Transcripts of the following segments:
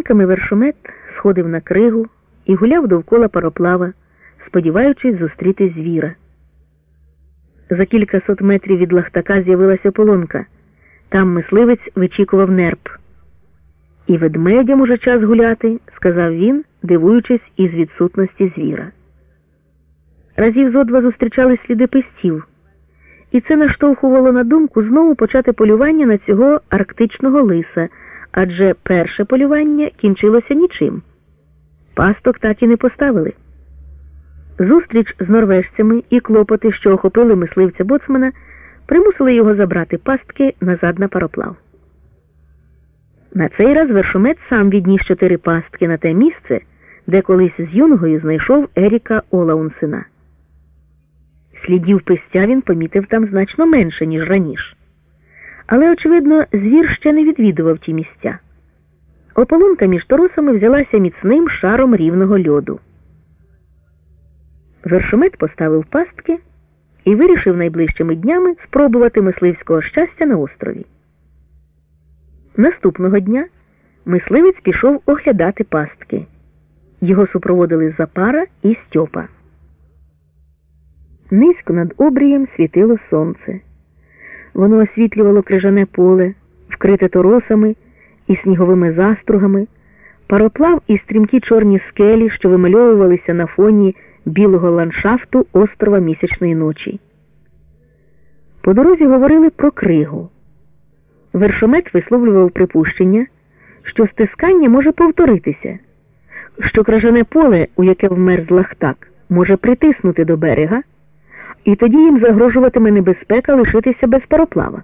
ранками вершомет сходив на кригу і гуляв довкола пароплава, сподіваючись зустріти звіра. За кілька сот метрів від лахтака з'явилася полонка. Там мисливець вичікував нерп. І ведмедям уже час гуляти, сказав він, дивуючись із відсутності звіра. Разів зо зустрічали сліди пестів, і це наштовхувало на думку знову почати полювання на цього арктичного лиса, адже перше полювання кінчилося нічим. Пасток так і не поставили. Зустріч з норвежцями і клопоти, що охопили мисливця боцмана, примусили його забрати пастки назад на пароплав. На цей раз вершомет сам відніс чотири пастки на те місце, де колись з юнгою знайшов Еріка Олаунсена. Слідів пестя він помітив там значно менше, ніж раніше. Але, очевидно, звір ще не відвідував ті місця. Ополонка між торосами взялася міцним шаром рівного льоду. Вершомет поставив пастки і вирішив найближчими днями спробувати мисливського щастя на острові. Наступного дня мисливець пішов оглядати пастки. Його супроводили Запара і Стьопа. Низько над обрієм світило сонце. Воно освітлювало крижане поле, вкрите торосами і сніговими застругами, пароплав і стрімкі чорні скелі, що вимальовувалися на фоні білого ландшафту острова місячної ночі. По дорозі говорили про кригу. Вершомет висловлював припущення, що стискання може повторитися, що кражане поле, у яке вмерз лахтак, може притиснути до берега, і тоді їм загрожуватиме небезпека лишитися без пароплава.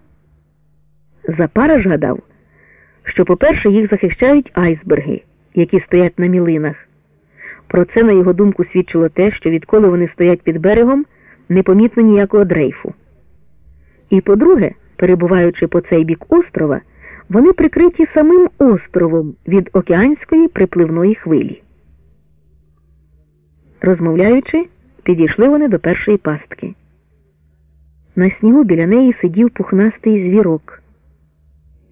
Запара ж гадав, що, по-перше, їх захищають айсберги, які стоять на мілинах. Про це, на його думку, свідчило те, що відколи вони стоять під берегом, непомітно ніякого дрейфу. І по-друге, перебуваючи по цей бік острова, вони прикриті самим островом від океанської припливної хвилі. Розмовляючи, підійшли вони до першої пастки. На снігу біля неї сидів пухнастий звірок.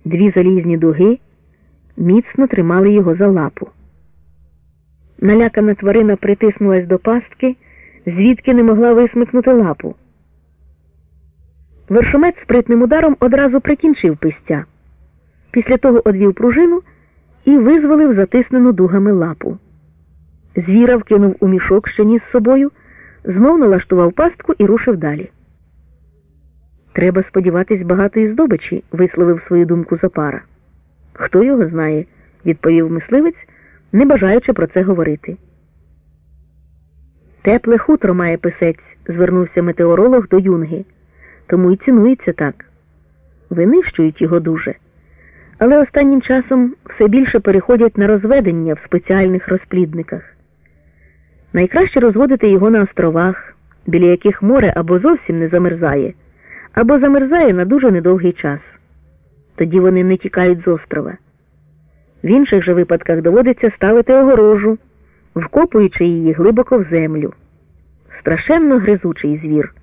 Дві залізні дуги міцно тримали його за лапу. Налякана тварина притиснулась до пастки, звідки не могла висмикнути лапу. Вершомець спритним ударом одразу прикінчив пистя. Після того одвів пружину і визволив затиснену дугами лапу. Звіра вкинув у мішок, що ніс з собою, знов налаштував пастку і рушив далі. Треба сподіватись багатої здобичі, висловив свою думку Запара. Хто його знає, відповів мисливець, не бажаючи про це говорити. Тепле хутро має писець, звернувся метеоролог до юнги тому і цінується так. Винищують його дуже. Але останнім часом все більше переходять на розведення в спеціальних розплідниках. Найкраще розводити його на островах, біля яких море або зовсім не замерзає, або замерзає на дуже недовгий час. Тоді вони не тікають з острова. В інших же випадках доводиться ставити огорожу, вкопуючи її глибоко в землю. Страшенно гризучий звір.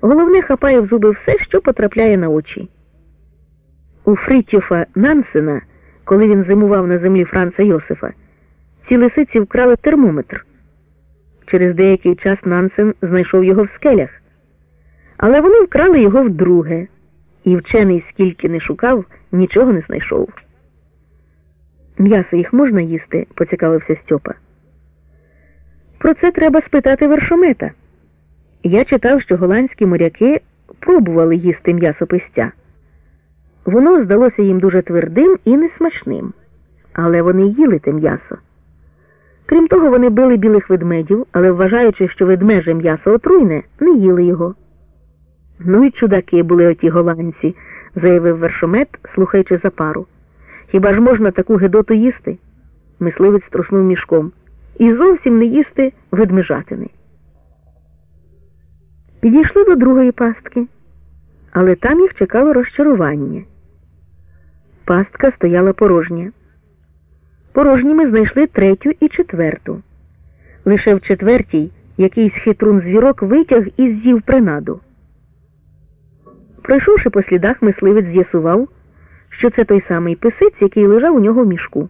Головне хапає в зуби все, що потрапляє на очі. У Фритьофа Нансена, коли він зимував на землі Франца Йосифа, ці лисиці вкрали термометр. Через деякий час Нансен знайшов його в скелях, але вони вкрали його вдруге, і вчений, скільки не шукав, нічого не знайшов. М'ясо їх можна їсти, поцікавився Стьопа. Про це треба спитати вершомета. Я читав, що голландські моряки пробували їсти м'ясо пистя. Воно здалося їм дуже твердим і несмачним, але вони їли те м'ясо. Крім того, вони били білих ведмедів, але, вважаючи, що ведмеже м'ясо отруйне, не їли його. Ну і чудаки були оті голландці, заявив вершомет, слухаючи за пару. Хіба ж можна таку гедоту їсти? Мисливець струснув мішком. І зовсім не їсти ведмежатини. Підійшли до другої пастки, але там їх чекало розчарування. Пастка стояла порожня. Порожніми знайшли третю і четверту. Лише в четвертій якийсь хитрун звірок витяг і з'їв принаду. Пройшовши по слідах, мисливець з'ясував, що це той самий писець, який лежав у нього в мішку.